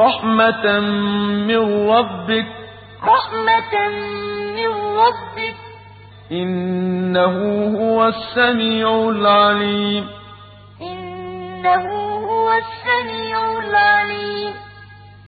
رحمة من ربك. رحمة من ربك. إنه هو السميع العليم. إنه هو السميع